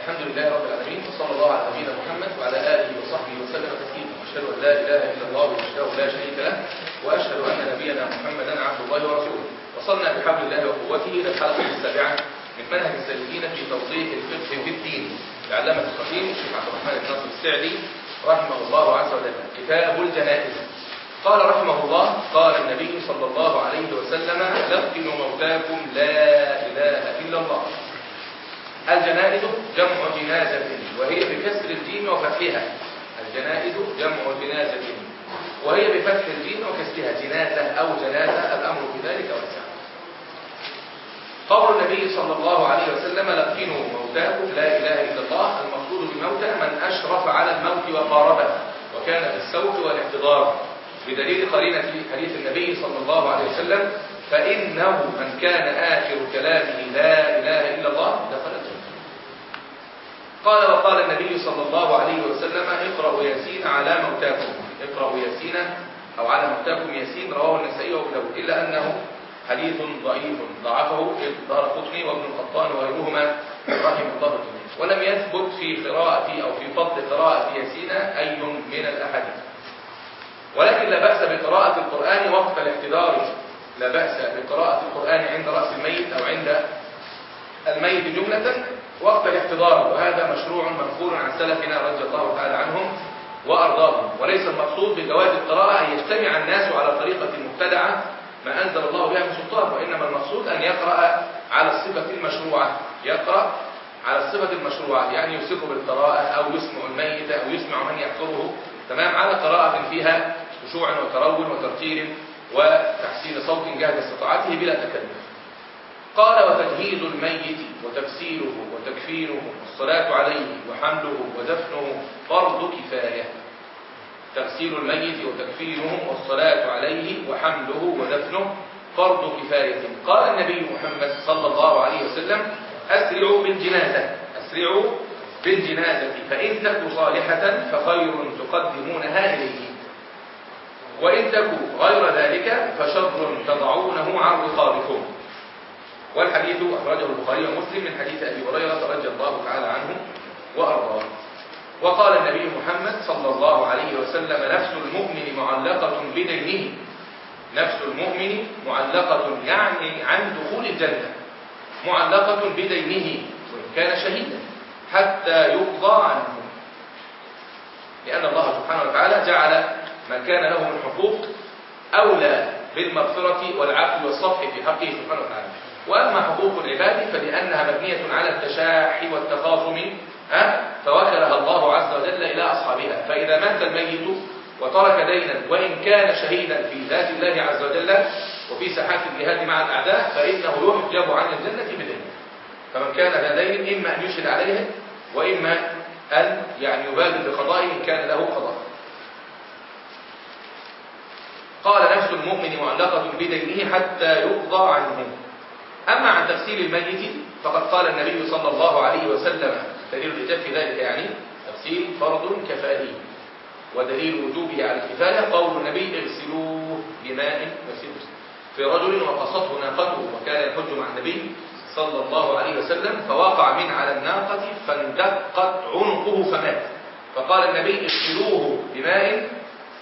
الحمد لله رب العالمين وصلى الله على نبينا محمد وعلى آله وصحبه وسلم تسليما. واشهد أن لا إله إلا الله وحده لا شريك له وأشهد أن نبينا محمدا عبد الله ورسوله. وصلنا بحبل الله وقوته إلى الحلقة السابعة من منهج السالكين في توضيح الفقه في الدين. لعلامه الخطيب الشيخ عبد الرحمن بن ناصر السعدي رحمه الله عز وجل. كتاب الجنائز. قال رحمه الله قال النبي صلى الله عليه وسلم لقنوا موتاكم لا إله إلا الله. الجنائز جمع جنازة وهي بكسر الجيم وفتحها. الجنائز جمع جنازة وهي بفتح الجيم وكسرها. جنازة أو جنازة الأمر بذلك واسع. قول النبي صلى الله عليه وسلم لقنوا موتاكم لا إله إلا الله. المقصود بموتى من أشرف على الموت وقاربه وكان في السوق والاحتضار. بدليل قرينة حديث النبي صلى الله عليه وسلم فإنه من كان آخر كلامه لا إله إلا الله دخل الجنة. قال وقال النبي صلى الله عليه وسلم اقرأوا ياسين على موتاكم. اقرأوا ياسين أو على موتاكم ياسين رواه النسائي داود. إلا أنه حديث ضعيف. ضعفه دار قطني وابن القطان وغيرهما رحم الله ولم يثبت في قراءة أو في فضل قراءة ياسين أي من الأحاديث. ولكن لا بأس بقراءة القرآن وقت الاحتضار. لا بأس بقراءة القرآن عند رأس الميت أو عند الميت جملة. وقت الاحتضار وهذا مشروع منقول عن سلفنا رضي الله تعالى عنهم وأرضاهم. وليس المقصود بجواز القراءة أن يجتمع الناس على طريقة مبتدعة ما أنزل الله بها من سلطان وإنما المقصود أن يقرأ على الصفة المشروعة. يقرأ على الصفة المشروعة يعني يسر بالقراءة أو يسمع الميت أو يسمع من يحضره تمام؟ على قراءة فيها خشوع وترون وترتيل وتحسين صوت جهد استطاعته بلا تكلف. قال وتجهيز الميت وتغسيله وتكفينه والصلاة عليه وحمله ودفنه فرض كفاية. تغسيل الميت وتكفينه والصلاة عليه وحمله ودفنه فرض كفاية. قال النبي محمد صلى الله عليه وسلم أسرعوا بالجنازة. أسرعوا بالجنازة. فإن تك صالحة فخير تقدمونها إليه وإن تك غير ذلك فشر تضعونه عن رقابكم. والحديث أخرجه البخاري ومسلم من حديث أبي هريرة رضي الله تعالى عنه وأرضاه. وقال النبي محمد صلى الله عليه وسلم نفس المؤمن معلقة بدينه نفس المؤمن معلقة يعني عن دخول الجنة. معلقة بدينه وإن كان شهيدا حتى يقضى عنه. لأن الله سبحانه وتعالى جعل ما كان له من حقوق أولى بالمغفرة والعفو والصفح في حقه سبحانه وتعالى. وأما حقوق العباد فلأنها مبنية على التشاح والتخاصم ها فوكلها الله عز وجل إلى أصحابها. فإذا مات الميت وترك دينا وإن كان شهيدا في ذات الله عز وجل وفي ساحات الجهاد مع الأعداء فإنه يحجب عن الجنة بدين فمن كان ذا دين إما أن يشهد عليه وإما أن يعني يبادر بقضائه إن كان له قضاء. قال نفس المؤمن معلقة بدينه حتى يقضى عنه. أما عن تغسيل الميت فقد قال النبي صلى الله عليه وسلم دليل الإجاب في ذلك يعني تغسيل فرض كفائي ودليل وجوبه على الكفاية قول النبي اغسلوه بماء وسدر في رجل وقصته ناقته وكان يحج مع النبي صلى الله عليه وسلم فوقع من على الناقة فاندقت عنقه فمات. فقال النبي اغسلوه بماء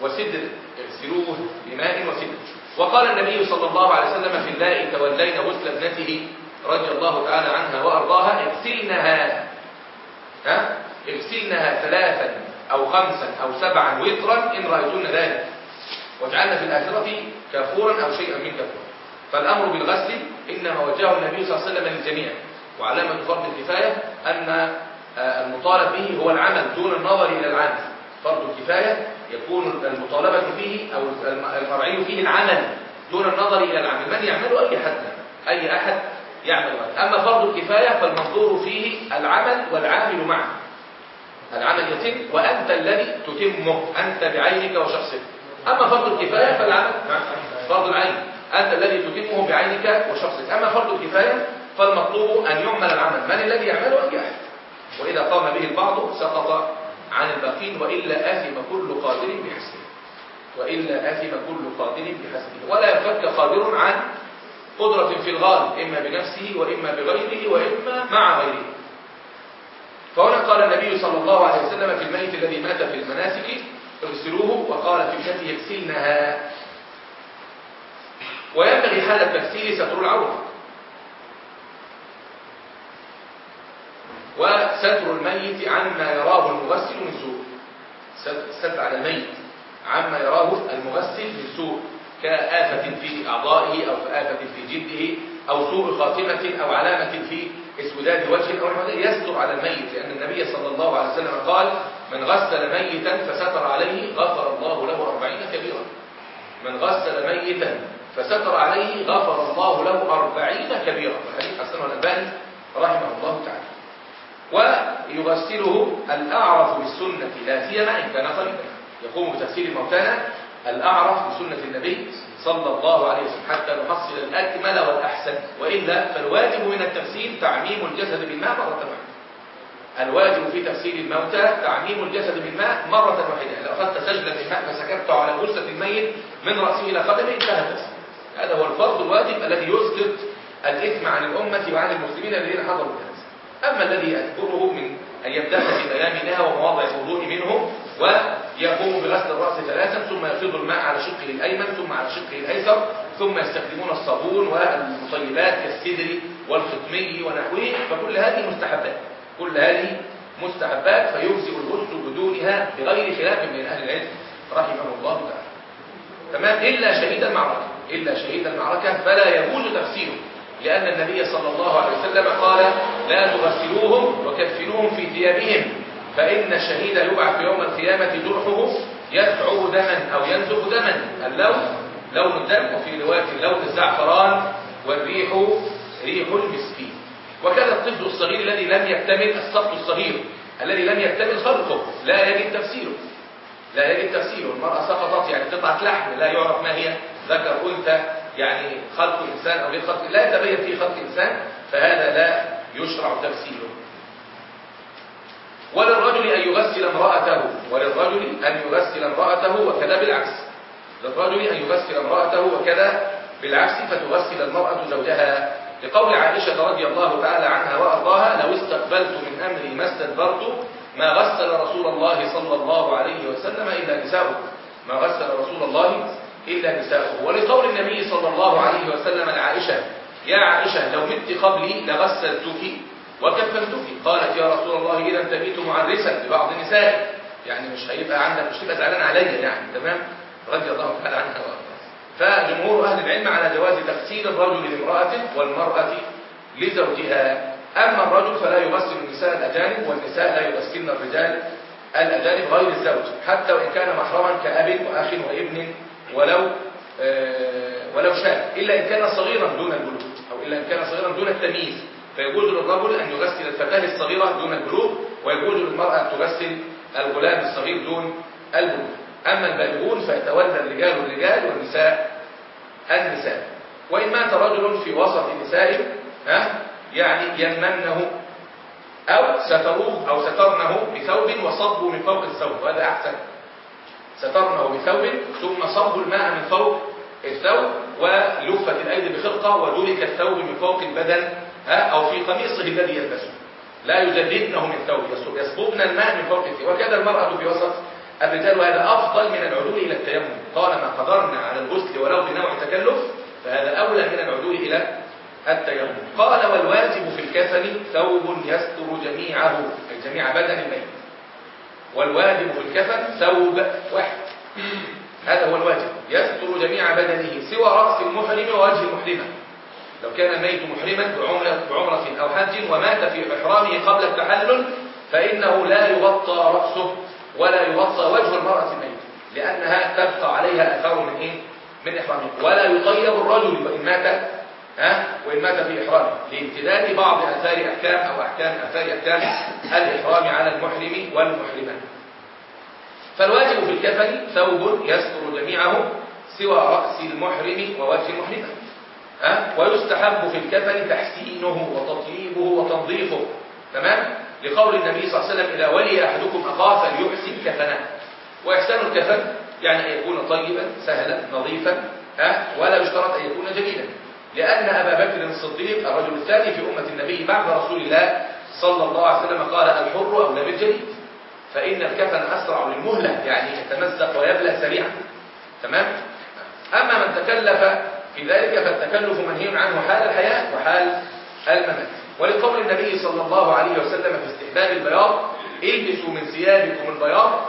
وسدر اغسلوه بماء وسدر وقال النبي صلى الله عليه وسلم في اللائي تولين غسل ابنته رضي الله تعالى عنها وأرضاها اغسلنها. ها؟ اغسلنها ثلاثا أو خمسا أو سبعا وترا إن رأيتن ذلك. واجعلنا في الآخرة كافورا أو شيئا من كافور فالأمر بالغسل إنما وجهه النبي صلى الله عليه وسلم للجميع. وعلامة فرض الكفاية أن المطالب به هو العمل دون النظر إلى العمل فرض الكفاية يكون المطالبة فيه أو المرعي فيه العمل دون النظر إلى العمل. من يعمله أي حد أي أحد يعمل أما فرض الكفاية فالمنظور فيه العمل والعامل معه. العمل يتم وأنت الذي تتمه أنت بعينك وشخصك. أما فرض الكفاية فالعمل فرض العين أنت الذي تتمه بعينك وشخصك. أما فرض الكفاية فالمطلوب أن يعمل العمل. من الذي يعمله أي أحد؟ وإذا قام به البعض سقط عن الباقين وإلا آثم كل قادر بحسبه. وإلا آثم كل قادر بحسبه. ولا ينفك قادر عن قدرة في الغالب إما بنفسه وإما بغيره وإما مع غيره. فهنا قال النبي صلى الله عليه وسلم في الميت الذي مات في المناسك اغسلوه وقال في ابنته يغسلنها وينبغي حال التغسيل ستر العورة. وستر الميت عما يراه المغسل من سوء. الستر على الميت عما يراه المغسل من سوء كآفة في أعضائه أو كآفة في جلده أو سوء خاتمة أو علامة في اسوداد وجه أو نحو يستر على الميت لأن النبي صلى الله عليه وسلم قال من غسل ميتا فستر عليه غفر الله له أربعين كبيرة من غسل ميتا فستر عليه غفر الله له أربعين كبيرة الحديث حسنه الألباني رحمه الله تعالى. ويغسله الأعرف بالسنة لا سيما إن كان قريبا يقوم بتغسيل الموتانا الأعرف بسنة النبي صلى الله عليه وسلم حتى نحصل الأكمل والأحسن وإلا فالواجب من التغسيل تعميم الجسد بالماء مرة واحدة. الواجب في تغسيل الموتى تعميم الجسد بالماء مرة واحدة. لو أخذت سجلا من ماء فسكبت على جثة الميت من رأسه إلى قدمه انتهى هذا هو الفرض الواجب الذي يسقط الإثم عن الأمة وعن المسلمين الذين حضروا. أما الذي أذكره من أن يبدأ في ميامنها ومواضع الوضوء منه ويقوم بغسل الرأس ثلاثا ثم يفيض الماء على شقه الأيمن ثم على شقه الأيسر ثم يستخدمون الصابون والمطيبات كالسدر والختمي ونحوه فكل هذه مستحبات. كل هذه مستحبات فيجزئ الغسل بدونها بغير خلاف بين أهل العلم رحمه الله تعالى. تمام؟ إلا شهيد المعركة. إلا شهيد المعركة فلا يجوز تغسيله. لأن النبي صلى الله عليه وسلم قال لا تغسلوهم وكفنوهم في ثيابهم فإن الشهيد يبعث يوم القيامة جرحه يدعو دما أو ينزف دما اللون لون الدم وفي رواية لون الزعفران والريح ريح المسكين. وكذا الطفل الصغير الذي لم يكتمل السقط الصغير الذي لم يكتمل خلقه لا يجب تفسيره. لا يجب تفسيره. المرأة سقطت يعني قطعة لحم لا يعرف ما هي ذكر أنثى يعني خلق إنسان أو غير خلق لا يتبين فيه خلق إنسان فهذا لا يشرع تفسيره وللرجل أن يغسل امرأته وللرجل أن يغسل امرأته وكذا بالعكس. للرجل أن يغسل امرأته وكذا بالعكس فتغسل المرأة زوجها. لقول عائشة رضي الله تعالى عنها وأرضاها لو استقبلت من أمري ما استدبرت ما غسل رسول الله صلى الله عليه وسلم إلا نساؤه. ما غسل رسول الله إلا نساؤه. ولقول النبي صلى الله عليه وسلم لعائشة يا عائشة لو مت قبلي لغسلتك وكفنتك قالت يا رسول الله إذا تبيت معرسا لبعض النساء يعني مش هيبقى عندك مش تبقى زعلان عليا يعني تمام؟ رضي الله تعالى عنها وارضاها فجمهور أهل العلم على جواز تغسيل الرجل لامرأته والمرأة لزوجها. أما الرجل فلا يغسل النساء الأجانب والنساء لا يغسلن الرجال الأجانب غير الزوج حتى وإن كان محرما كأب وأخ وابن ولو آه ولو شاء إلا إن كان صغيرا دون البلوغ أو إلا إن كان صغيرا دون التمييز. فيجوز للرجل أن يغسل الفتاة الصغيرة دون البلوغ ويجوز للمرأة أن تغسل الغلام الصغير دون البلوغ. أما البالغون فيتولى الرجال الرجال والنساء النساء. وإن مات رجل في وسط نسائه ها يعني يمنه أو ستروه أو سترنه بثوب وصبوا من فوق الثوب وهذا أحسن. سترنه بثوب ثم صبوا الماء من فوق الثوب ولفت الأيدي بخرقة ودلك الثوب من فوق البدن ها أو في قميصه الذي يلبسه لا يجددنه من ثوب يصببن الماء من فوق الثوب. وكذا المرأة بوسط الرجال وهذا أفضل من العدول إلى التيمم. طالما قدرنا على الغسل ولو بنوع تكلف فهذا أولى من العدول إلى التيمم. قال والواجب في الكفن ثوب يستر جميعه أي جميع بدن الميت. والواجب في الكفن ثوب واحد. هذا هو الواجب. يستر جميع بدنه سوى رأس المحرم ووجه المحرمة. لو كان الميت محرما بعمرة, بعمرة أو حج ومات في إحرامه قبل التحلل فإنه لا يغطى رأسه ولا يغطى وجه المرأة الميت لأنها تبقى عليها أثار من إيه؟ من إحرامه. ولا يطيب الرجل وإن مات ها؟ وإن مات في إحرامه لامتداد بعض آثار أحكام أو أحكام آثار أحكام الإحرام على المحرم والمحرمة فالواجب في الكفن ثوب يستر جميعه سوى رأس المحرم ووجه المحرمة ها؟ ويستحب في الكفن تحسينه وتطييبه وتنظيفه. تمام؟ لقول النبي صلى الله عليه وسلم إذا ولي أحدكم أخاه فليحسن كفنه. وإحسان الكفن يعني أن يكون طيبا سهلا نظيفا ها؟ ولا يشترط أن يكون جميلا. لأن أبا بكر الصديق الرجل الثاني في أمة النبي بعد رسول الله صلى الله عليه وسلم قال الحر أولى بالجديد فإن الكفن أسرع للمهلة يعني يتمزق ويبلى سريعا. تمام؟ أما من تكلف في ذلك فالتكلف منهي عنه حال الحياة وحال الممات. ولقول النبي صلى الله عليه وسلم في استحباب البياض إلبسوا من ثيابكم البياض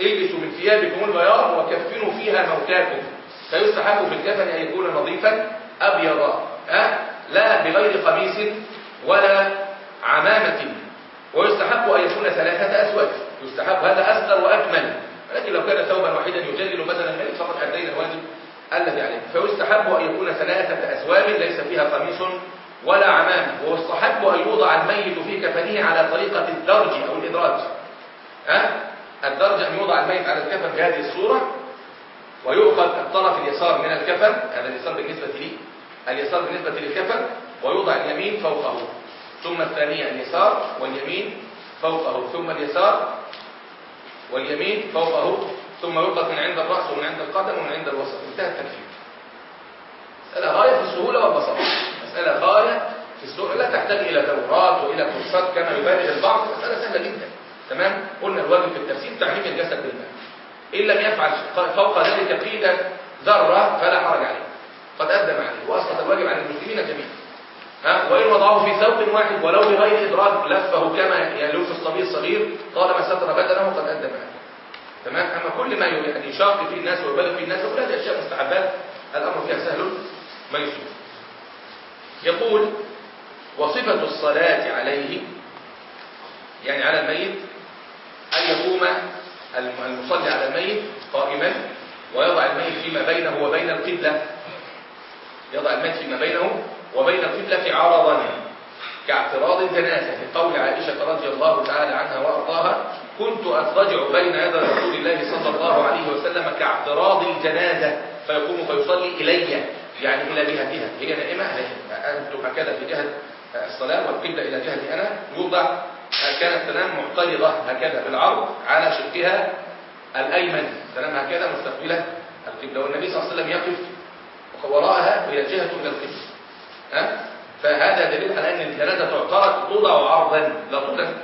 إلبسوا من ثيابكم البياض وكفنوا فيها موتاكم. فيستحب في الكفن أن يكون نظيفا أبيضا أه؟ لا بغير قميص ولا عمامة. ويستحب أن يكون ثلاثة أسود. يستحب هذا أسدر وأكمل. ولكن لو كان ثوبا واحدا يجلل بدن الملك فقد أدينا الواجب الذي عليه. فيستحب أن يكون ثلاثة أسواب ليس فيها قميص ولا عمامة. ويستحب أن يوضع الميت في كفنه على طريقة الدرج أو الإدراج. ها؟ الدرج أن يوضع الميت على الكفن بهذه الصورة ويؤخذ الطرف اليسار من الكفن هذا اليسار بالنسبة لي اليسار بالنسبة للكفن ويوضع اليمين فوقه. ثم الثانية اليسار واليمين فوقه. ثم اليسار واليمين فوقه. ثم يربط من عند الرأس ومن عند القدم ومن عند الوسط. انتهى التكفير مسألة غاية في السهولة والبساطة. مسألة غاية في السهولة. لا تحتاج إلى دورات وإلى كورسات كما يبالغ البعض. مسألة سهلة جدا. تمام؟ قلنا الواجب في التفسير تعميم الجسد بالماء. إن لم يفعل فوق ذلك قيد ذرة فلا حرج عليه. قد أدى عليه وأسقط الواجب عن المسلمين جميعا. ها؟ وإن وضعه في ثوب واحد ولو بغير إدراك لفه كما يلف الصبي الصغير طالما ستر بدنه قد أدى عليه. تمام؟ أما كل ما يعني يشاق فيه الناس ويبالغ فيه الناس كل هذه أشياء مستحبات. الأمر فيها سهل ميسور يقول وصفة الصلاة عليه يعني على الميت أن يقوم المصلي على الميت قائما ويضع الميت فيما بينه وبين القبلة. يضع الميت فيما بينه وبين القبلة عرضا كاعتراض الجنازة. في قول عائشة رضي الله تعالى عنها وأرضاها كنت أضطجع بين يدي رسول الله صلى الله عليه وسلم كاعتراض الجنازة. فيقوم فيصلي إلي يعني إلى جهتها. هي نائمة أنتم هكذا في جهة الصلاة والقبلة إلى جهتي أنا. يوضع كانت تنام معترضة هكذا بالعرض على شقها الأيمن. تنام هكذا مستقبلة القبلة. والنبي صلى الله عليه وسلم يقف وراءها وهي جهة إلى القبلة. ها؟ فهذا دليل على أن الجنازة تعترض توضع عرضا لا تقدم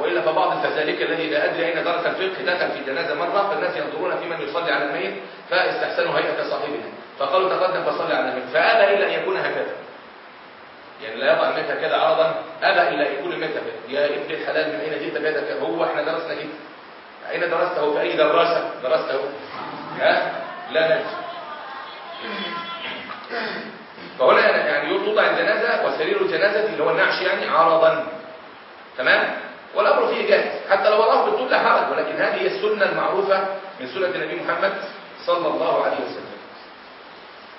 وإلا فبعض الفزالكة الذي لا أدري أين درس الفقه دخل في جنازة مرة فالناس ينظرون في من يصلي على الميت فاستحسنوا هيئة صاحبها. فقالوا تقدم فصلي على الميت. فأبى إلا أن يكون هكذا. يعني لا يضع الميت هكذا عرضا. أبى إلا يكون هكذا يا ابن الحلال من أين جئت بهذا هو إحنا درسنا كده أين درسته؟ في أي دراسة؟ درسته. ها؟ لا ندري فهنا يعني توضع الجنازة وسرير الجنازة اللي هو النعش يعني عرضا. تمام؟ والأمر فيه جائز حتى لو راه بالطول لا حرج ولكن هذه السنة المعروفة من سنة النبي محمد صلى الله عليه وسلم.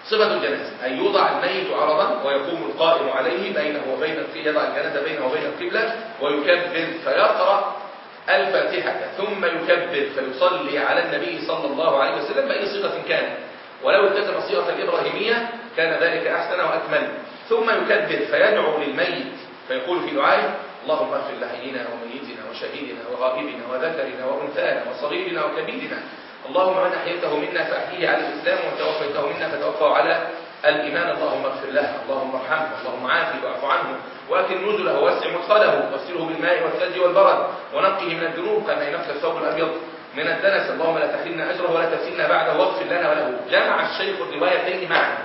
صفة الجنازة. أن يوضع الميت عرضا ويقوم القائم عليه بينه وبين يضع الجنازة بينه وبين القبلة ويكبر فيقرأ الفاتحة ثم يكبر فيصلي على النبي صلى الله عليه وسلم بأي صيغة كان. ولو التزم الصيغة الإبراهيمية كان ذلك أحسن وأكمل. ثم يكبر فيدعو للميت فيقول في دعائه اللهم اغفر لحينا وميتنا وشهيدنا وغائبنا وذكرنا وأنثانا وصغيرنا وكبيرنا اللهم من أحييته منا فأحييه على الإسلام ومن توفيته منا فتوفاه على الإيمان. اللهم اغفر له اللهم ارحمه اللهم عافه واعف عنه واكل نزله ووسع مدخله واغسله بالماء والثلج والبرد ونقه من الذنوب كما ينقى الثوب الأبيض من الدنس. اللهم لا تحرمنا أجره ولا تفتنا بعده واغفر لنا وله. جمع الشيخ الروايتين معا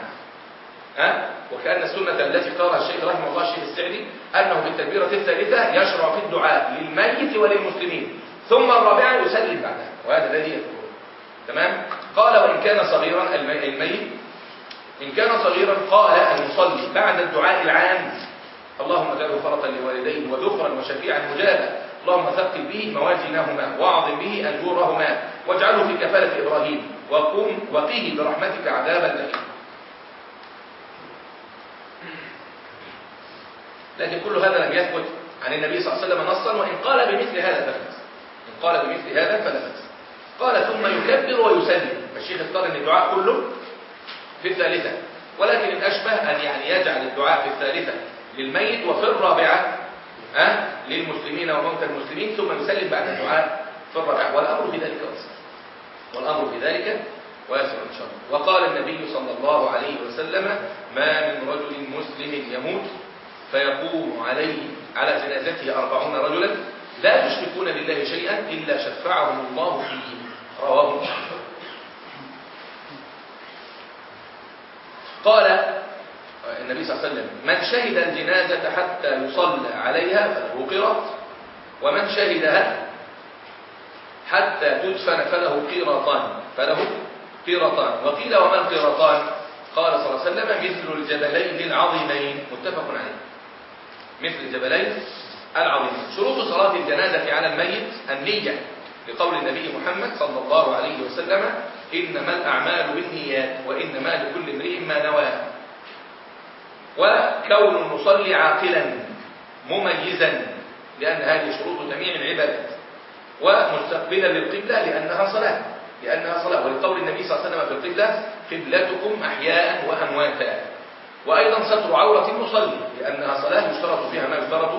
ها؟ وكأن السنة التي اختارها الشيخ رحمه الله الشيخ السعدي أنه في الثالثة يشرع في الدعاء للميت وللمسلمين ثم الرابعة يسلم بعدها وهذا الذي تمام؟ قال وإن كان صغيرا الميت إن كان صغيرا قال المصلي بعد الدعاء العام. اللهم اجعله فرطا لوالديه وذخرا وشفيعا مجابا اللهم ثقل به موازينهما واعظم به أجورهما واجعله في كفالة إبراهيم. وقم وقيه برحمتك عذاب اللئيم لكن كل هذا لم يثبت عن النبي صلى الله عليه وسلم نصا وإن قال بمثل هذا فلا إن قال بمثل هذا فلا بأس قال ثم يكبر ويسلم. فالشيخ اختار إن الدعاء كله في الثالثة. ولكن الأشبه أن يعني يجعل الدعاء في الثالثة للميت وفي الرابعة أه؟ للمسلمين وموتى المسلمين ثم يسلم بعد الدعاء في الرابعة. والأمر في ذلك واسع. والأمر في ذلك واسع إن شاء الله. وقال النبي صلى الله عليه وسلم ما من رجل مسلم يموت فيقوم عليه على جنازته أربعون رجلا لا يشركون بالله شيئا إلا شفعهم الله فيه. رواه قال النبي صلى الله عليه وسلم من شهد الجنازة حتى يصلى عليها فله قراط ومن شهدها حتى تدفن فله قيراطان فله قيراطان وقيل وما القيراطان قال صلى الله عليه وسلم مثل الجبلين العظيمين. متفق عليه. مثل الجبلين العظيمين. شروط صلاة الجنازة على الميت النية. لقول النبي محمد صلى الله عليه وسلم إنما الأعمال بالنيات وإنما لكل امرئ ما نوى. وكون المصلي عاقلا مميزا لأن هذه شروط جميع العبادات ومستقبلا للقبلة لأنها صلاة لأنها صلاة. ولقول النبي صلى الله عليه وسلم في القبلة قبلتكم أحياء وأمواتا. وأيضا ستر عورة المصلي لأنها صلاة يشترط فيها ما يشترط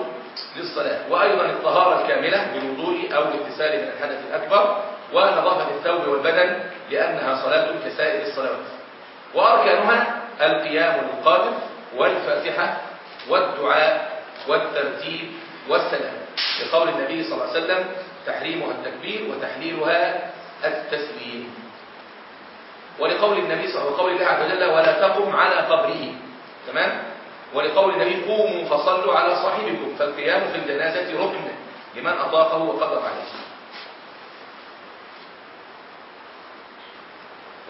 للصلاة. وأيضا الطهارة الكاملة بالوضوء أو الاغتسال من الحدث الأكبر ونظافة الثوب والبدن لأنها صلاة كسائر الصلوات. وأركانها القيام للقادم والفاتحة والدعاء والترتيب والسلام. لقول النبي صلى الله عليه وسلم تحريمها التكبير وتحليلها التسليم. ولقول النبي صلى الله عليه وسلم ولا تقم على قبره. تمام؟ ولقول النبي قوموا فصلوا على صاحبكم فالقيام في الجنازة ركن لمن أطاقه وقدر عليه.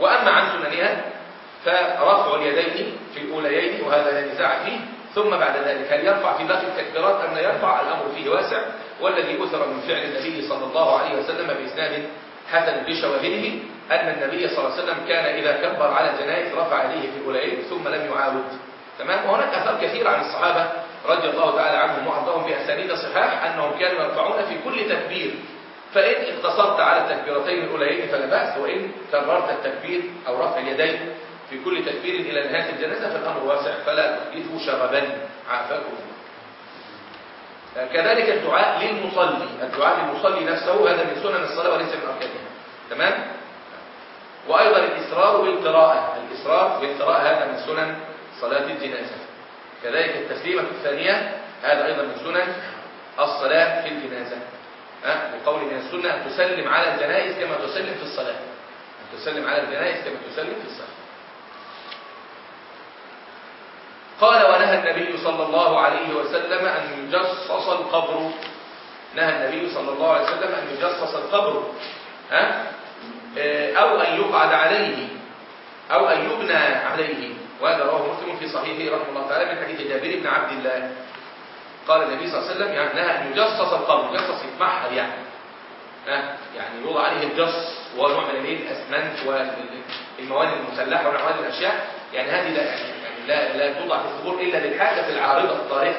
وأما عن سننها فرفع اليدين في الأوليين وهذا لا نزاع فيه ثم بعد ذلك هل يرفع في باقي التكبيرات أم لا يرفع؟ الأمر فيه واسع. والذي أثر من فعل النبي صلى الله عليه وسلم بإسناد حسن بشواهده أن النبي صلى الله عليه وسلم كان إذا كبر على الجنائز رفع يديه في الأوليين ثم لم يعاود. تمام؟ وهناك أثار كثيرة عن الصحابة رضي الله تعالى عنهم وأرضاهم بأسانيد صحاح أنهم كانوا يرفعون في كل تكبير. فإن اقتصرت على التكبيرتين الأوليين فلا بأس وإن كررت التكبير أو رفع اليدين في كل تكبير إلى نهاية الجنازة فالأمر واسع فلا تحدثوا شغبا عافاكم. كذلك الدعاء للمصلي. الدعاء للمصلي نفسه هذا من سنن الصلاة وليس من أركانها. تمام؟ وأيضا الإسرار بالقراءة. الإسرار بالقراءة هذا من سنن صلاة الجنازة. كذلك التسليمة الثانية هذا أيضا من سنن الصلاة في الجنازة؟ بقول من السنة تسلم على الجنائز كما تسلم في الصلاة. تسلم على الجنائز كما تسلم في الصلاة. قال ونهى النبي صلى الله عليه وسلم أن يجصص القبر. نهى النبي صلى الله عليه وسلم أن يجصص القبر. ها؟ أو أن يقعد عليه. أو أن يبنى عليه. وهذا رواه مسلم في صحيحه رحمه الله تعالى من حديث جابر بن عبد الله. قال النبي صلى الله عليه وسلم يعني نهى أن يجصص القبر يجصص يتمحل يعني. ها؟ يعني يوضع عليه الجص وهو نوع من الأسمنت والمواد المسلحة ونحو هذه الأشياء. يعني هذه لا يعني لا لا توضع في القبور إلا للحاجة العارضة الطارئه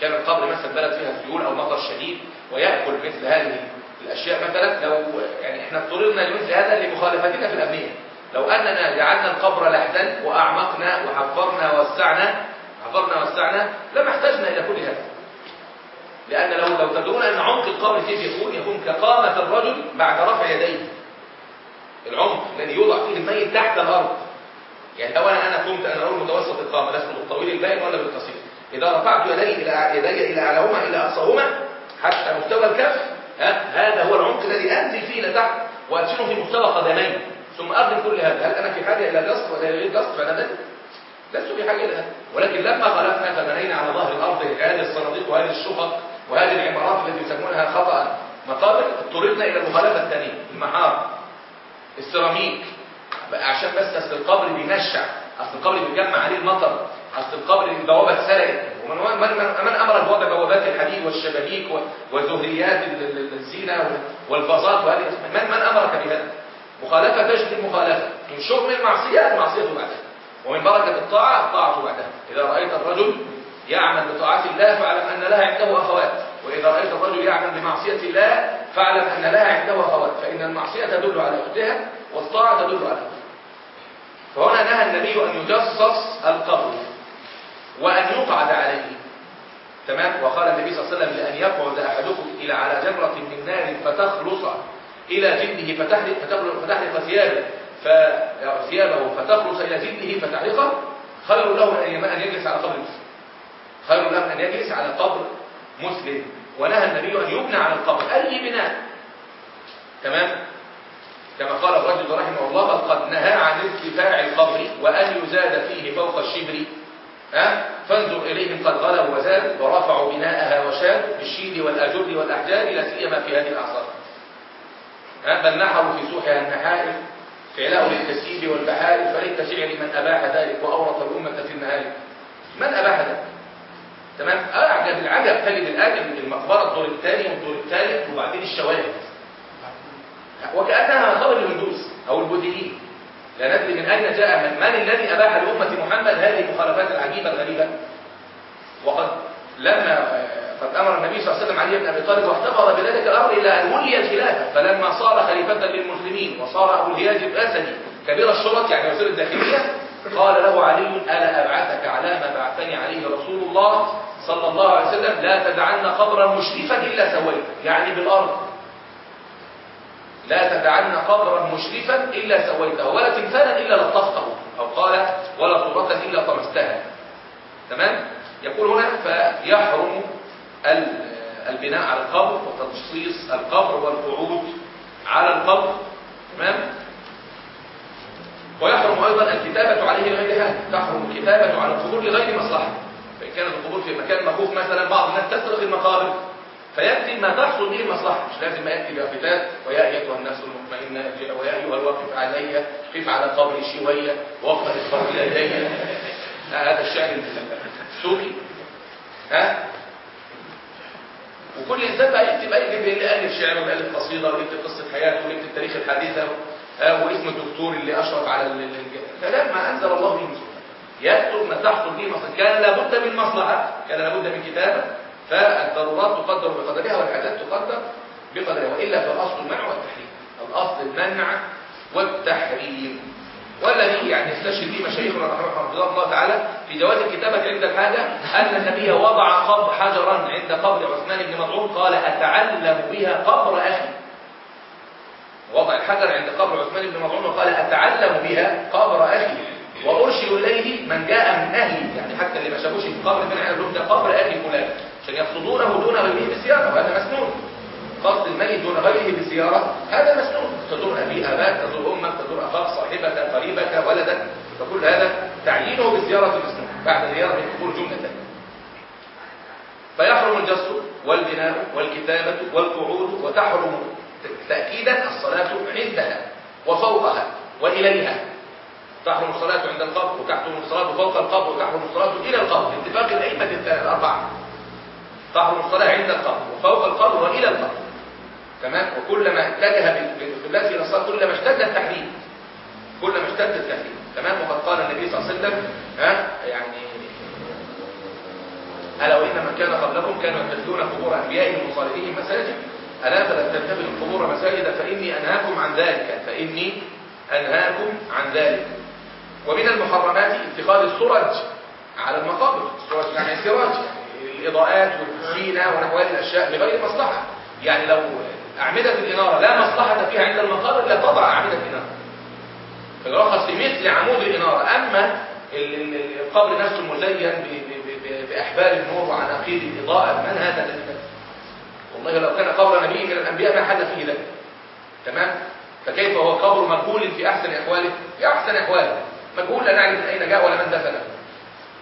كان القبر مثلا بلد فيها سيول أو مطر شديد ويأكل مثل هذه الأشياء. مثلا لو يعني إحنا اضطررنا لمثل هذا لمخالفتنا في الابنيه لو أننا جعلنا القبر لحدا وأعمقنا وحفرنا ووسعنا حفرنا ووسعنا لما احتجنا إلى كل هذا. لأن لو لو تدرون أن عمق القبر كيف يكون يكون كقامة الرجل بعد رفع يديه. العمق الذي يوضع فيه الميت تحت الأرض. يعني لو أنا أنا قمت أنا رجل متوسط القامة لست بالطويل الباين ولا بالقصير. إذا رفعت يدي إلى يدي إلى أعلاهما إلى أقصاهما حتى مستوى الكف هذا هو العمق الذي أنزل فيه إلى تحت وادفنه في مستوى قدمي ثم أرضي كل هذا. هل أنا في حاجة إلى قصد ولا غير قصد؟ فأنا لست. في حاجة إلى هذا. ولكن لما خلقنا فبنينا على ظهر الأرض هذه الصناديق وهذه الشقق وهذه العمارات التي يسمونها خطأ. مقابر اضطررنا إلى المخالفه الثانية المحار. السيراميك. عشان بس أصل القبر بينشع أصل القبر بيجمع عليه المطر. أصل القبر البوابه اتسرقت ومن من, من, من أمر بوضع بوابات الحديد والشبابيك وزهريات الزينة والفازات وهذه؟ من من أمرك بهذا؟ مخالفة تجد المخالفة. من شؤم المعصية المعصية بعدها. ومن بركة الطاعة الطاعة بعدها. إذا رأيت الرجل يعمل بطاعات الله فاعلم أن لها عنده أخوات. وإذا رأيت الرجل يعمل بمعصية الله فاعلم أن لها عنده أخوات. فإن المعصية تدل على أختها والطاعة تدل على أختها. فهنا نهى النبي أن يجصص القبر وأن يقعد عليه. تمام؟ وقال النبي صلى الله عليه وسلم لأن يقعد أحدكم إلى على جمرة من نار فتخلص إلى جلده فتحرق, فتحرق ثيابه. ثيابه فتخلص إلى جلده فتحرقه خير له أن يجلس على قبر المسلم خير له أن يجلس على قبر مسلم. ونهى النبي أن يبنى على القبر. أي بناء. تمام؟ كما قال الرجل رحمه الله قد نهى عن ارتفاع القبر وأن يزاد فيه فوق الشبر. ها؟ فانظر إليهم قد غلوا وزادوا ورفعوا بناءها وشادوا بالشيل والأجر والأحجار لا سيما في هذه الأعصار. بل نحروا في سوحها النحائف فعله للتسييب والبحائر فليت فعل من أباح ذلك وأورط الأمة في المهالك. من أباح ذلك؟ تمام؟ أعجب العجب تجد الآن المقبرة الدور الثاني والدور الثالث وبعدين الشواهد. وكأنها خبر الهندوس أو البوذيين. لا ندري من أين جاء من من الذي أباح لأمة محمد هذه المخالفات العجيبة الغريبة؟ وقد لما قد أمر النبي صلى الله عليه وسلم علي بن أبي طالب واحتفظ بذلك الأمر إلى أن ولي الخلافة. فلما صار خليفة للمسلمين وصار أبو الهياج الأسدي كبير الشرط يعني وزير الداخلية قال له علي ألا أبعثك على ما بعثني عليه رسول الله صلى الله عليه وسلم؟ لا تدعن قبرا مشرفا إلا سويته يعني بالأرض. لا تدعن قبرا مشرفا إلا سويته ولا تمثالا إلا لطفته أو قال ولا صورة إلا طمستها. تمام؟ يقول هنا فيحرم البناء على القبر وتنصيص القبر والقعود على القبر. تمام؟ ويحرم أيضا الكتابة عليه لغير هذا تحرم الكتابة على القبور لغير مصلحة. فإن كانت القبور في مكان مخوف مثلا بعض الناس تسرق المقابر. فيكتب ما تحصل به المصلحة. مش لازم يكتب يافطات ويا أيتها الناس المطمئنة ويا أيها الواقف علي قف على قبري شوية وقف القبر إلي هذا الشعر السوقي ها؟ وكل إنسان بقى يكتب اي اللي الف شعر والف قصيدة ويكتب قصة حياته ويكتب تاريخ الحادثه واسم الدكتور اللي أشرف على كلام ما أنزل الله به سلطان يكتب ما تحصل به مصلحه كان لابد من مصلحة. كان لابد من كتابة. فالضرورات تقدر بقدرها والحاجات تقدر بقدرها. وإلا فالأصل المنع والتحريم. الأصل المنع والتحريم. والذي يعني يستشهد به مشايخنا رحمه الله تعالى في جواز الكتابة عند الحاجة أن النبي وضع قبر حجرا عند قبر عثمان بن مطعون قال أتعلم بها قبر أخي. وضع الحجر عند قبر عثمان بن مطعون وقال أتعلم بها قبر أخي. وأرشد إليه من جاء من أهلي. يعني حتى اللي ما شافوش في قبر بن عيال ده قبر أخي فلان. عشان يقصدونه دون غيره بسيارة وهذا مسنون. قصد الميت دون غيره بزيارة هذا مسنون. تزور أبي أباك تزور أمك تزور أخاك صاحبك قريبك ولدك. فكل هذا تعيينه بالزيارة مسنون بعد زيارة القبور جملة. فيحرم الجسر والبناء والكتابة والقعود وتحرم تأكيدا الصلاة عندها وفوقها وإليها. تحرم الصلاة عند القبر وتحرم الصلاة فوق القبر وتحرم الصلاة إلى القبر. اتفاق الأئمة الأربعة. تحرم الصلاة عند القبر وفوق القبر وإلى القبر. تمام؟ وكلما اتجه بالناس إلى الصلاه كلما اشتد التحريم كلما اشتد التحريم تمام؟ وقد قال النبي صلى الله عليه وسلم ها؟ يعني ألا وإن من كان قبلكم كانوا يتخذون قبور أنبيائهم وصالحين مساجد؟ ألا فلا تتخذوا القبور مساجد فإني أنهاكم عن ذلك. فإني أنهاكم عن ذلك. ومن المحرمات اتخاذ السرج على المقابر. السرج يعني سراج الإضاءات والزينة ونحو هذه الأشياء بغير مصلحة. يعني لو أعمدة الإنارة لا مصلحة فيها عند المقابر لا تضع أعمدة الإنارة. فيرخص في مثل عمود الإنارة أما القبر نفسه مزين بأحبال النور وعناقيد الإضاءة من هذا الذي والله لو كان قبر نبي من الأنبياء ما حدث فيه ذلك. تمام؟ فكيف هو قبر مجهول في أحسن أحواله؟ في أحسن أحواله. مجهول لا نعرف من أين جاء ولا من دفنه.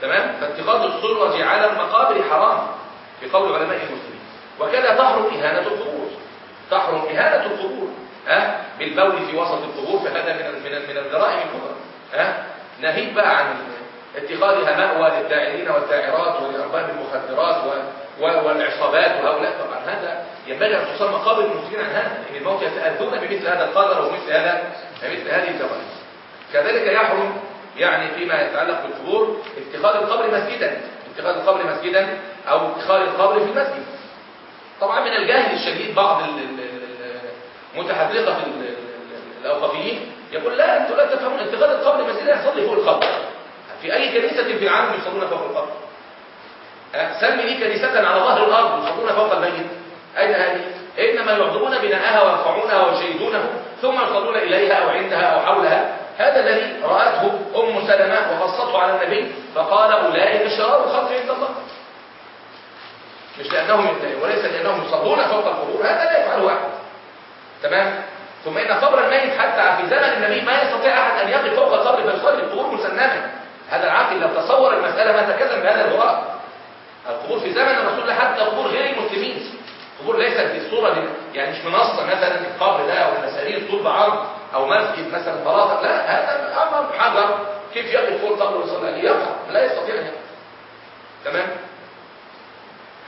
تمام؟ فاتخاذ الصلوة على المقابر حرام في قول علماء المسلمين. وكذا تحرم إهانة القبور. تحرم إهانة القبور ها؟ بالبول في وسط القبور فهذا من من من الجرائم الكبرى ها؟ ناهيك بقى عن اتخاذها مأوى للداعرين والداعرات ولأرباب المخدرات والعصابات وهؤلاء. طبعا هذا ينبغي أن تصل مقابل المسلمين عن هذا لأن الموت يتأذون بمثل هذا القدر ومثل هذا مثل هذه الجرائم. كذلك يحرم يعني فيما يتعلق بالقبور اتخاذ القبر مسجدا اتخاذ القبر مسجدا أو اتخاذ القبر في المسجد. طبعا من الجاهل الشديد بعض المتحرقة الأوقافيين يقول لا أنتم لا تفهمون اتخاذ القبر مسجدا يصلي فوق القبر. في أي كنيسة في العالم يصلون فوق القبر؟ سمي لي كنيسة على ظهر الأرض يصلون فوق الميت. أين هذه؟ إنما يعظمون بناءها ويرفعونها ويشيدونه ثم يصلون إليها أو عندها أو حولها. هذا الذي رأته أم سلمة وقصته على النبي فقال أولئك شرار الخلق عند الله. مش لأنهم وليس لأنهم يصلون فوق القبور هذا لا يفعله أحد. تمام؟ ثم إن قبر الميت حتى في زمن النبي ما يستطيع أحد أن يقف فوق القبر فيصلي القبور مسننة هذا العاقل لو تصور المسألة ما تكلم بهذا الهراء القبور في زمن الرسول حتى قبور غير المسلمين. قبور ليست بالصورة دي يعني مش منصة مثلا القبر ده أو المسارير طول بعرض أو مسجد مثلا بلاطة لا هذا أمر حجر كيف يقف فوق القبر ويصلي؟ يقع لا يستطيع أن يقف تمام؟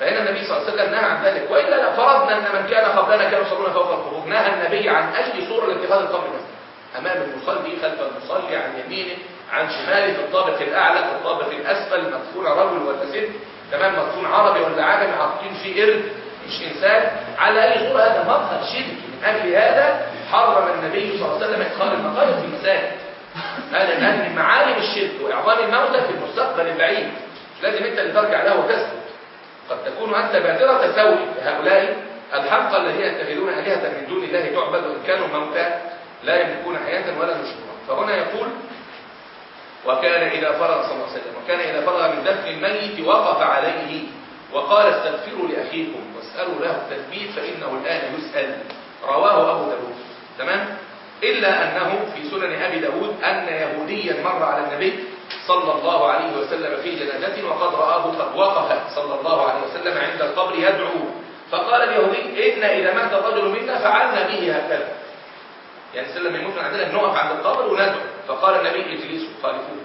فهنا النبي صلى الله عليه وسلم نهى عن ذلك وإلا لا فرضنا أن من كان قبلنا كانوا يصلون فوق القبور. نهى النبي عن اي صوره لاتخاذ القبر مثلا أمام المصلي خلف المصلي عن يمينه عن شماله في الطابق الأعلى في الطابق الأسفل مدفون رجل ولا ست تمام مدفون عربي ولا عجمي حاطين فيه قرد. مش إنسان. على أي صورة هذا مظهر شرك. من أجل هذا حرم النبي صلى الله عليه وسلم إدخال المقايض في المساجد هذا من معالم الشرك وإعظام الموتى في المستقبل البعيد. مش لازم أنت اللي ترجع له وتسكت. قد تكون أنت بادرة تسوي لهؤلاء الحق الذين يتخذون آلهة من دون الله تعبد وإن كانوا موتى لا يملكون حياة ولا نشورا. فهنا يقول وكان إذا فرغ صلى الله عليه وسلم وكان إذا فرغ من دفن الميت وقف عليه وقال استغفروا لأخيكم واسألوا له التثبيت فإنه الآن يسأل. رواه أبو داود. تمام؟ إلا أنه في سنن أبي داود أن يهوديا مر على النبي صلى الله عليه وسلم في جنازة وقد رآه قد وقف. صلى الله عليه وسلم عند القبر يدعو. فقال اليهودي إن إذا مات الرجل منا فعلنا به هكذا. يعني سلم يموت عندنا نقف عند القبر وندعو. فقال النبي اجلسوا خالفوه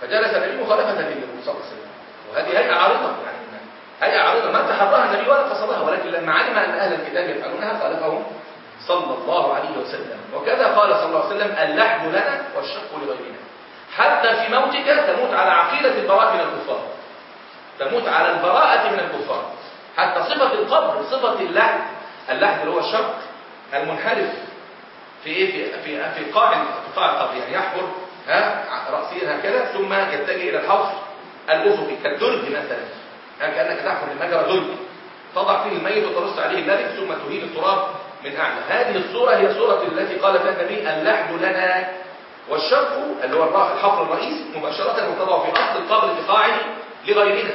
فجلس النبي مخالفة للنبي صلى الله عليه وسلم. وهذه هيئة عارضة. يعني هيئة عارضة. ما تحرها النبي ولا قصدها ولكن لما علم أن أهل الكتاب يفعلونها خالفهم صلى الله عليه وسلم. وكذا قال صلى الله عليه وسلم اللحد لنا والشق لغيرنا. حتى في موتك تموت على عقيدة البراءة من الكفار. تموت على البراءة من الكفار. حتى صفة القبر صفة اللحد اللحد اللي هو الشق المنحرف في إيه؟ في في في قاع في قاع القبر. يعني يحفر ها راسه هكذا ثم يتجه إلى الحفر الافقي كالدرج مثلا. كأنك تحفر المجرى درج تضع فيه الميت وترص عليه اللبن ثم تهيل التراب من أعلى. هذه الصورة هي صورة التي قال فيها النبي اللحد لنا والشق اللي هو الحفر الرئيسي مباشرة وتضع في أصل القبر في قاعدة لغيرنا.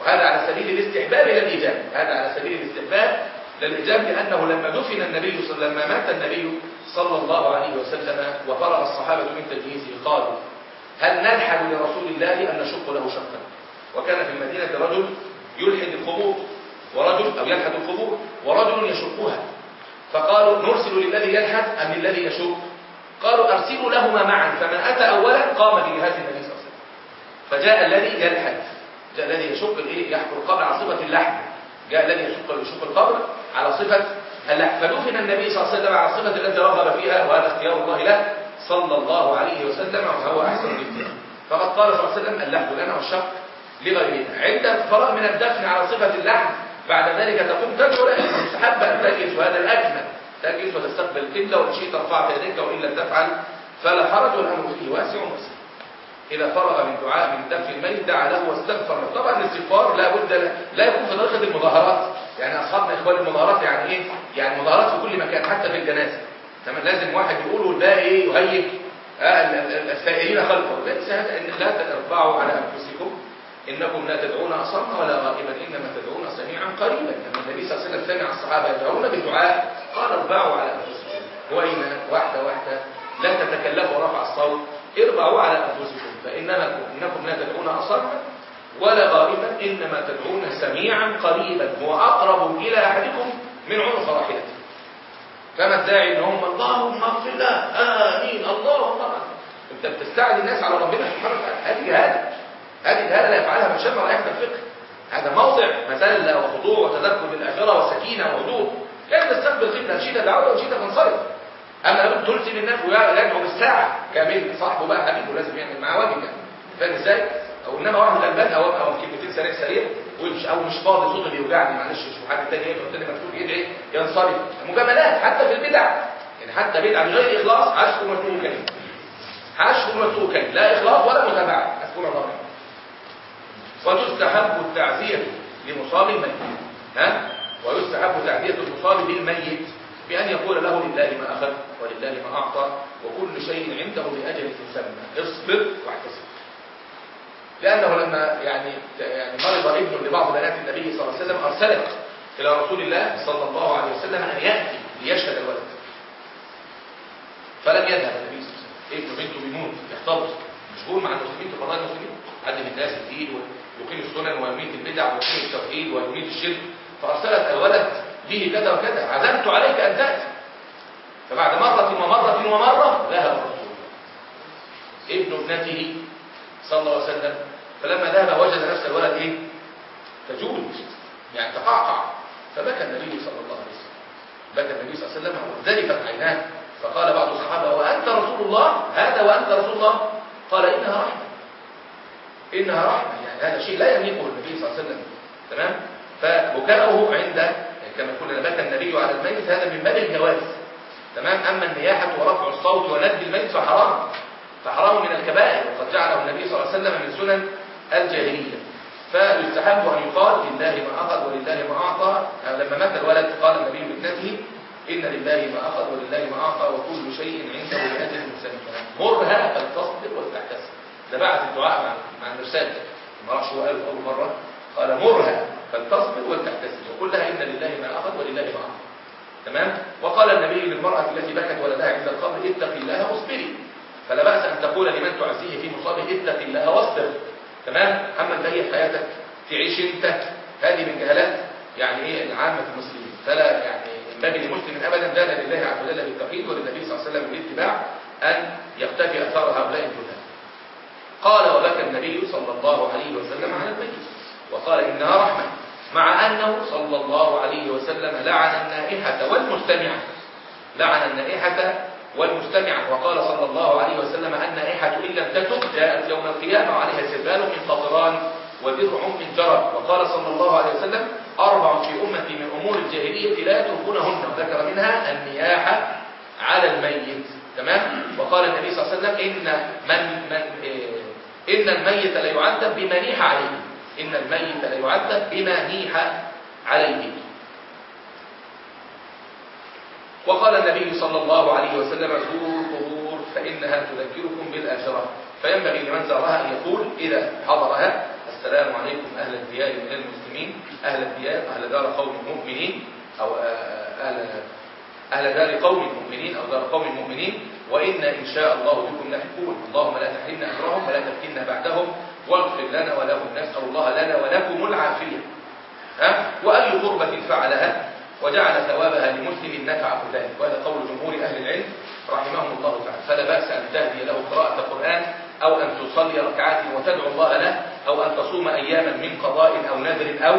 وهذا على سبيل الاستحباب لا الإيجاب هذا على سبيل الاستحباب لا الإيجاب لأنه لما دفن النبي صلى لما مات النبي صلى الله عليه وسلم وفرغ الصحابة من تجهيزه قالوا هل نلحد لرسول الله أن نشق له شقا؟ وكان في المدينة رجل يلحد القبور ورجل أو يلحد القبور ورجل يشقها. فقالوا نرسل للذي يلحد أم للذي يشق؟ قالوا أرسلوا لهما معا فمن أتى أولا قام بجهاز النبي صلى الله عليه وسلم. فجاء الذي يلحد جاء الذي يشق الايه يحفر القبر على صفة اللحم. جاء الذي يشق يشق القبر على صفة اللحم. فدفن النبي صلى الله عليه وسلم على الصفة التي رغب فيها وهذا اختيار الله له. صلى الله عليه وسلم وهو أحسن الاختيار فقد قال صلى الله عليه وسلم اللحم لنا والشق لغيرنا. عند الفراغ من الدفن على صفة اللحم بعد ذلك تقوم تدعو له مستحب أن تجلس وهذا الأكمل تجلس وتستقبل القبلة وإن شئت رفعت يديك وإن لم تفعل فلا حرج والأمر فيه واسع واسع إذا فرغ من دعاء من دفن الميت دعا له واستغفر له. طبعا الاستغفار لا بد لا, يكون في طريقة المظاهرات. يعني أصحابنا إخوان المظاهرات يعني إيه؟ يعني مظاهرات في كل مكان حتى في الجنازة. تمام لازم واحد يقول والباقي إيه؟ يهيج. آه السائرين خلفه. ليس هذا إن لا ترفعوا على أنفسكم. إنكم لا تدعون أصم ولا غائبا. إنما تدعون سميعا قريبا. النبي صلى الله عليه وسلم سمع الصحابة يدعون بالدعاء قال اربعوا على أنفسكم وإن واحدة واحدة لا تتكلفوا رفع الصوت اربعوا على أنفسكم فإنما إنكم لا تدعون أصم ولا غائبا إنما تدعون سميعا قريبا هو أقرب إلى أحدكم من عنق راحلته. كما الداعي ان هم اللهم اغفر له آمين اللهم أنت بتستعد الناس على ربنا سبحانه وتعالى. هذه جهاده هذه الجهاده لا يفعلها من شم رائحه الفقه هذا موضع مسله وخضوع وتذكر بالاخره وسكينه وهدوء. كان تستقبل قبله شيء دعوة وشيء تنصرف أما لو تلزم الناس ويدعو بالساعة كامل صاحبه بقى حبيبه لازم يعمل معاه واجب يعني. فاهم إزاي؟ أو إنما واحد غلبان أو أو كلمتين سريع سريع ومش أو مش فاضي صوته بيوجعني. معلش شوف حد تاني يقول تاني مكتوب يدعي ينصرف. مجاملات حتى في البدع. يعني حتى بدعه من غير إخلاص عشق ومتروكا عشق ومتروكا لا إخلاص ولا متابعة. اذكر الله وتستحب التعزية لمصاب الميت. ها؟ ويستحب تعزية المصاب بالميت بأن يقول له لله ما أخذ ولله ما أعطى وكل شيء عنده بأجل مسمى. اصبر واحتسب لأنه لما يعني يعني مرض ابن لبعض بنات النبي صلى الله عليه وسلم أرسلت إلى رسول الله صلى الله عليه وسلم أن يأتي ليشهد الولد. فلم يذهب النبي صلى الله عليه وسلم. ابن بنته بيموت يحتضر. مشغول مع المسلمين قضايا المسلمين. علم الناس الدين ويقيم السنن ويميت البدع ويقيم التوحيد ويميت الشرك فأرسلت الولد به كذا وكذا. عزمت عليك أن تأتي. فبعد مرة ومرة ومرة ذهب الرسول. ابن ابنته صلى الله عليه وسلم فلما ذهب وجد نفس الولد إيه؟ تجود يعني تقعقع. فبكى النبي صلى الله عليه وسلم. بكى النبي صلى الله عليه وسلم وذلفت عيناه. فقال بعض الصحابة وأنت رسول الله؟ هذا وأنت رسول الله؟ قال إنها رحمة. إنها رحمة. يعني هذا شيء لا يملكه النبي صلى الله عليه وسلم. تمام؟ فبكاؤه عند كما قلنا بكى النبي على الميت هذا من باب الجواز. تمام؟ أما النياحة ورفع الصوت وندب الميت فحرام. فحرام من الكبائر وقد جعله النبي صلى الله عليه وسلم من سنن الجاهلية. فيستحب أن يقال لله ما أخذ ولله ما أعطى. لما مات الولد قال النبي لابنته إن لله ما أخذ ولله ما أعطى وكل شيء عنده بأجل مسمى. مرها فلتصبر ولتحتسب بعد الدعاء مع مع المرسال ما راحش هو قال أول مرة؟ قال مرها فلتصبر ولتحتسب وقل لها إن لله ما أخذ ولله ما أعطى. تمام؟ وقال النبي للمرأة التي بكت ولدها عند القبر اتق الله واصبري. فلا بأس أن تقول لمن تعزيه في مصابه اتق الله واصبر. تمام؟ هي في حياتك تعيش أنت هذه من جهالات يعني إيه؟ عامة المسلمين. فلا يعني ينبغي لمسلم ابدا دان لله عز وجل بالتوحيد وللنبي صلى الله عليه وسلم بالاتباع أن يختفي اثار هؤلاء الجهال. قال وبكى النبي صلى الله عليه وسلم على الميت وقال انها رحمة مع أنه صلى الله عليه وسلم لعن النائحة والمستمعه لعن النائحة والمستمعة وقال صلى الله عليه وسلم النائحة إن لم تتب جاءت يوم القيامة وعليها سربال من قطران ودرع من جرب. وقال صلى الله عليه وسلم أربع في أمتي من أمور الجاهلية لا يتركونهن. وذكر منها النياحة على الميت. تمام؟ وقال النبي صلى الله عليه وسلم إن من, من إيه إن الميت لا يعذب بما نيح عليه. إن الميت لا يعذب بما نيح عليه. وقال النبي صلى الله عليه وسلم زوروا القبور فإنها تذكركم بالآخرة. فينبغي لمن زارها أن يقول إذا حضرها. السلام عليكم أهل الديار من المسلمين أهل الديار أهل دار قوم مؤمنين أو أهل أهل دار قوم مؤمنين أو دار قوم مؤمنين. وإنا إن شاء الله بكم لاحقون اللهم لا تحرمنا أجرهم ولا تفتنا بعدهم. واغفر لنا ولهم نسأل الله لنا ولكم العافية. ها؟ وأي قربة فعلها وجعل ثوابها لمسلم نفعه ذلك. وهذا قول جمهور أهل العلم رحمهم الله تعالى. فلا بأس أن تهدي له قراءة القرآن أو أن تصلي ركعات وتدعو الله له أو أن تصوم أياما من قضاء أو نذر أو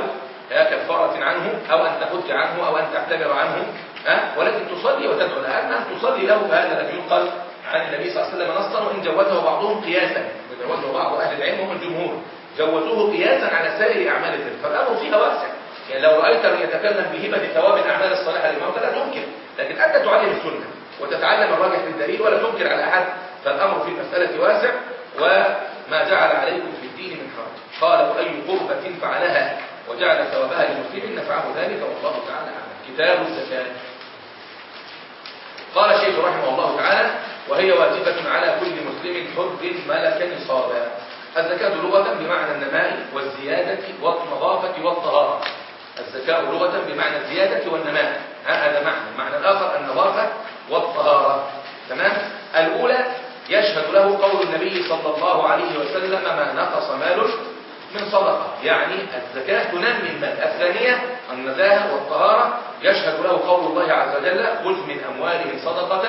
كفارة عنه أو أن تحج عنه أو أن تعتبر عنه ها؟ ولكن تصلي وتدعو أما أن تصلي له فهذا لم ينقل عن النبي صلى الله عليه وسلم نصا وإن جوزه بعضهم قياسا. وجوزه بعض أهل العلم هم الجمهور. جوزوه قياسا على سائر أعمال الذنب فالأمر فيها واسع. يعني لو رأيت من يتكلم بهبة ثواب الأعمال الصالحة للموتى لا تنكر. لكن أنت تعلم السنة وتتعلم الراجح بالدليل ولا تنكر على أحد. فالأمر في المسألة واسع وما جعل عليكم في الدين من حرج. قال وأي قربة فعلها وجعل ثوابها لمسلم نفعه ذلك والله تعالى أعلم. كتاب الزكاة. قال الشيخ رحمه الله تعالى وهي واجبة على كل مسلم حر ملك نصابا. الزكاة لغة بمعنى النماء والزيادة والنظافة والطهارة. الزكاة لغة بمعنى الزيادة والنماء. هذا معنى. المعنى الآخر النظافة والطهارة. تمام؟ الأولى يشهد له قول النبي صلى الله عليه وسلم ما نقص مال من صدقة. يعني الزكاة تنمي المال. الثانية النزاهة والطهارة. يشهد له قول الله عز وجل خذ من أموالهم صدقة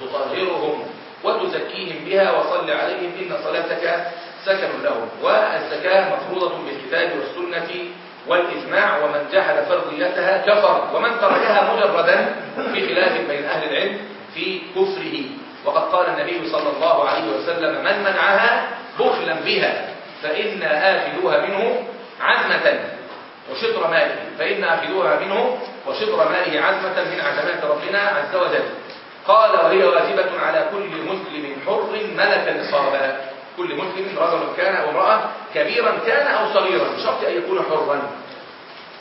تطهرهم وتزكيهم بها وصل عليهم إن صلاتك سكن لهم. والزكاة مفروضة بالكتاب والسنة والإجماع. ومن جحد فرضيتها كفر. ومن تركها مجردا في خلاف بين أهل العلم في كفره. وقد قال النبي صلى الله عليه وسلم من منعها بخلا بها. فإن آخذوها منه عزمة وشطر ماله. فإن آخذوها منه وشطر ماله عزمة من عزمات ربنا عز وجل. قال وهي واجبة على كل مسلم حر ملك نصابا كل مسلم رجل كان أو امرأة كبيرا كان أو صغيرا بشرط أن يكون حرا.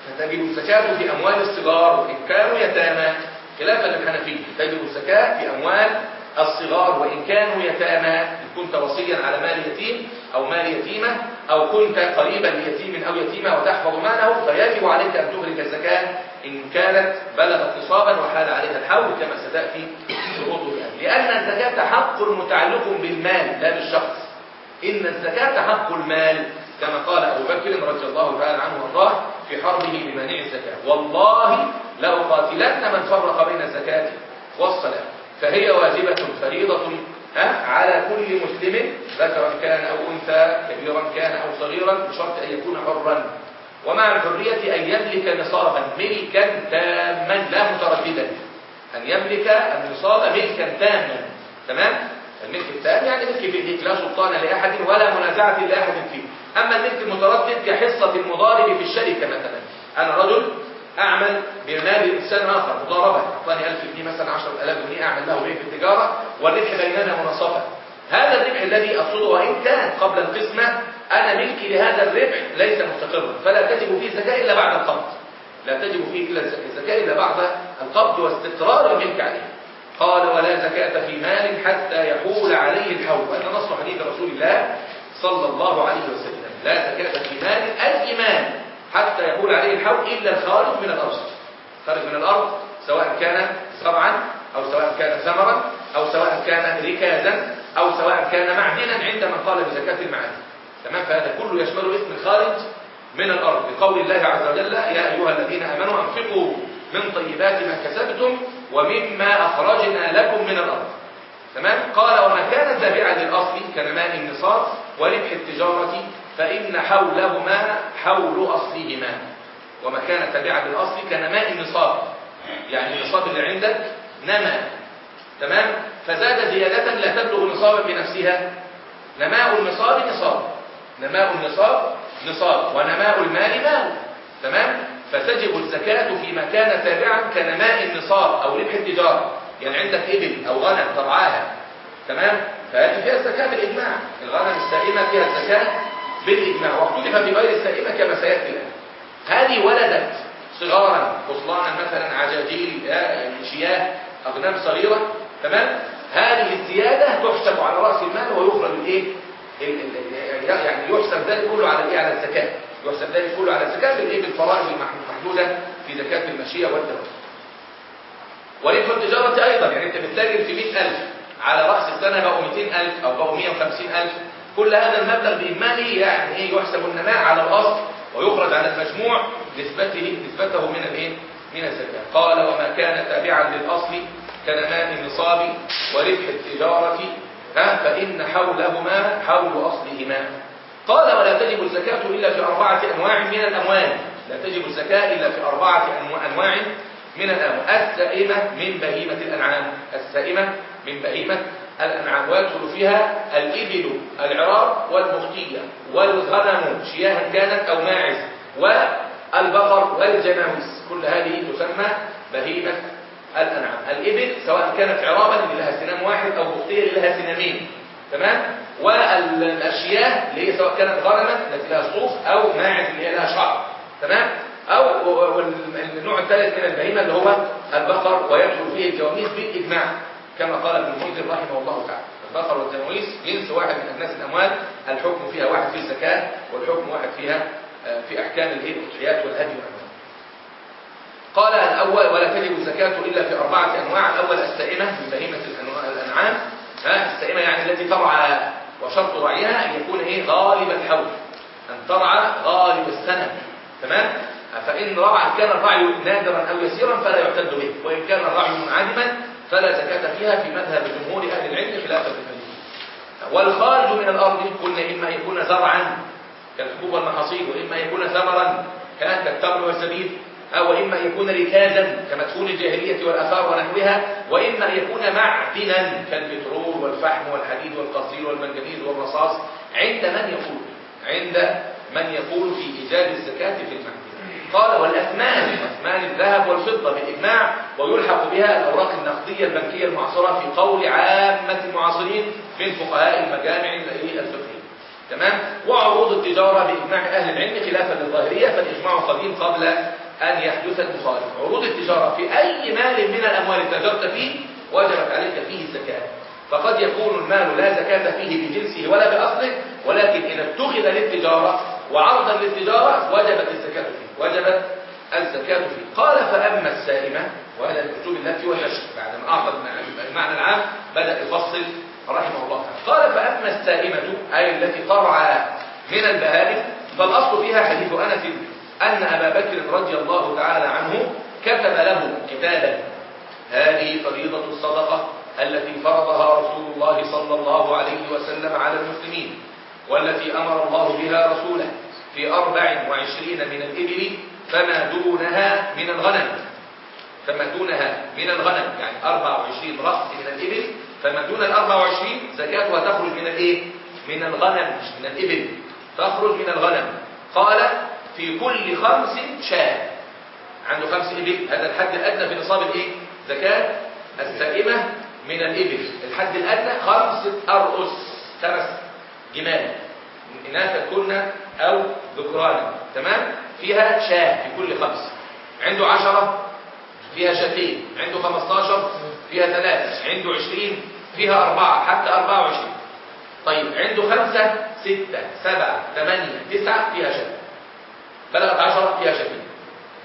فتجب الزكاة في أموال الصغار وإن كانوا يتامى. خلافا للحنفية. تجب الزكاة في أموال الصغار وإن كانوا يتامى. إن كنت وصيا على مال يتيم أو مال يتيمة أو كنت قريبا ليتيم أو يتيمة وتحفظ ماله فيجب عليك أن تخرج الزكاة إن كانت بلغت نصابا وحال عليها الحول كما ستأتي شروطها لأن الزكاة حق متعلق بالمال لا بالشخص. إن الزكاة حق المال كما قال أبو بكر رضي الله تعالى عنه وأرضاه في حربه بمانع الزكاة. والله لأقاتلن من فرق بين الزكاة والصلاة فهي واجبة فريضة ها؟ على كل مسلم ذكرا كان أو أنثى كبيرا كان أو صغيرا بشرط أن يكون حرا. ومع الحرية أن يملك نصابا ملكا تاما لا مترددا. أن يملك النصاب ملكا تاما. تمام؟ الملك التام يعني ملك بإيديك لا سلطان لأحد ولا منازعة لأحد فيه. أما الملك المتردد كحصة المضارب في الشركة مثلا. أنا رجل أعمل بمال إنسان آخر مضاربة. أعطاني 1000 جنيه مثلا 10000 جنيه أعمل له به في التجارة والربح بيننا مناصفة هذا الربح الذي أقصده وإن كان قبل القسمة أنا ملكي لهذا الربح ليس مستقرا. فلا تجب فيه زكاة إلا بعد القبض. لا تجب فيه إلا الزكاة إلا بعد القبض واستقرار الملك عليه. قال ولا زكاة في مال حتى يحول عليه الحول. وهذا نص حديث رسول الله صلى الله عليه وسلم. لا زكاة في مال مال حتى يحول عليه الحول إلا الخارج من الأرض. خارج من الأرض سواء كان زرعا أو سواء كان ثمرا أو سواء كان ركازا أو سواء كان معدنا عند من قال بزكاة المعادن تمام؟ فهذا كله يشمل اسم الخارج من الأرض. بقول الله عز وجل يا أيها الذين آمنوا أنفقوا من طيبات ما كسبتم ومما أخرجنا لكم من الأرض. تمام؟ قال وما كان تابعا للأصل كنماء النصاب وربح التجارة فإن حولهما حول أصلهما. وما كان تابعا للأصل كنماء النصاب. يعني النصاب اللي عندك نما. تمام؟ فزاد زيادة لا تبلغ نصابا بنفسها نماء النصاب نصاب. نماء النصاب نصاب. ونماء المال مال تمام؟ فتجب الزكاة فيما كان تابعا كنماء النصاب أو ربح التجارة. يعني عندك إبل أو غنم ترعاها. تمام؟ فهذه فيها الزكاة بالإجماع. الغنم السائمة فيها الزكاة بالإجماع واختلف في غير السائمة كما سيأتي. هذه ولدت صغارا خصلانا مثلا عجاجيل شياه أغنام صغيرة تمام؟ هذه الزيادة تحسب على رأس المال ويخرج الإيه؟ يعني يحسب ذلك كله على الإيه؟ على الزكاة. يحسب ذلك كله على الزكاة بالإيه بالفرائض المحدودة في زكاة المشية والدواب وربح التجارة أيضا يعني أنت بتتاجر في 100000 على رأس السنة بقوا 200000 أو بقوا 150000 كل هذا المبلغ بإجماله يعني إيه يحسب النماء على الأصل ويخرج على المجموع نسبته نسبته من الإيه؟ من الزكاة. قال وما كان تابعا للأصل كنماء النصاب وربح التجارة. فإن حولهما حول أصلهما. قال ولا تجب الزكاة إلا في أربعة أنواع من الأموال. لا تجب الزكاة إلا في أربعة أنواع من الأموال. السائمة من بهيمة الأنعام. السائمة من بهيمة الأنعام ويدخل فيها الإبل العراب والبختية والغنم شياها كانت أو ماعز والبقر والجناوس كل هذه تسمى بهيمة الأنعام. الإبل سواء كانت عرابا اللي لها سنام واحد أو بختية لها سنامين. تمام؟ والأشياء اللي هي سواء كانت غنما التي لها صوف أو ماعز اللي هي لها شعر. تمام؟ أو النوع الثالث من البهيمة اللي هو البقر ويدخل فيه الجواميس بالإجماع. كما قال ابن المنذر رحمه الله تعالى. البقر والجواميس جنس واحد من أجناس الأموال الحكم فيها واحد في الزكاة والحكم واحد فيها في أحكام الأضحيات والهدي والأموال قال الأول ولا تجب الزكاة إلا في أربعة أنواع. الأول السائمة من بهيمة الأنعام. ها السائمة يعني التي ترعى وشرط رعيها أن يكون إيه؟ غالب الحول. أن ترعى غالب السنة. تمام؟ فإن رعى كان الرعي نادرا أو يسيرا فلا يعتد به. وإن كان الرعي منعدما فلا زكاة فيها في مذهب جمهور أهل العلم خلافا للمالكية والخارج من الأرض قلنا إما يكون زرعا كالحبوب والمحاصيل وإما يكون ثمرا كالتمر والزبيب أو إما يكون ركازا كمدفون الجاهلية والأثار ونحوها وإما يكون معدنا كالبترول والفحم والحديد والقصدير والمنجنيز والرصاص. عند من يقول؟ عند من يقول في إيجاب الزكاة في المعدن قال والأثمان أثمان الذهب والفضة بالإجماع ويلحق بها الأوراق النقدية البنكية المعاصرة في قول عامة المعاصرين من فقهاء المجامع الفقهية تمام؟ وعروض التجارة بإجماع أهل العلم خلافا للظاهرية فالإجماع قديم قبل أن يحدث المخالف عروض التجارة في أي مال من الأموال تجرت فيه وجبت عليك فيه الزكاة. فقد يكون المال لا زكاة فيه بجنسه ولا بأصله ولكن إذا اتخذ للتجارة وعرضا للتجارة وجبت الزكاة فيه. وجبت الزكاة فيه. قال فأما السائمة وهذا الأسلوب التي والنشر بعد ما أعطى المعنى العام بدأ يفصل رحمه الله تعالى. قال فأما السائمة أي التي ترعى من البهائم فالأصل فيها حديث أنس أن أبا بكر رضي الله تعالى عنه كتب له كتابا. هذه فريضة الصدقة التي فرضها رسول الله صلى الله عليه وسلم على المسلمين والتي أمر الله بها رسوله. في أربع وعشرين من الإبل فما دونها من الغنم. فما دونها من الغنم يعني 24 رأس من الإبل فما دون ال 24 زكاتها تخرج من الإيه؟ من الغنم مش من الإبل تخرج من الغنم. قال في كل خمس شاة. عنده خمس إبل. هذا الحد الأدنى في نصاب الإيه؟ زكاة السائمة من الإبل. الحد الأدنى خمسة أرؤس خمس جمال. إناثا كنا أو ذكرانا. تمام؟ فيها شاة في كل خمس. عنده عشرة فيها شاتين. عنده 15 فيها ثلاثة. عنده 20 فيها أربعة حتى 24 طيب عنده خمسة ستة سبعة ثمانية تسعة فيها شات بلغت 10 فيها شاتين.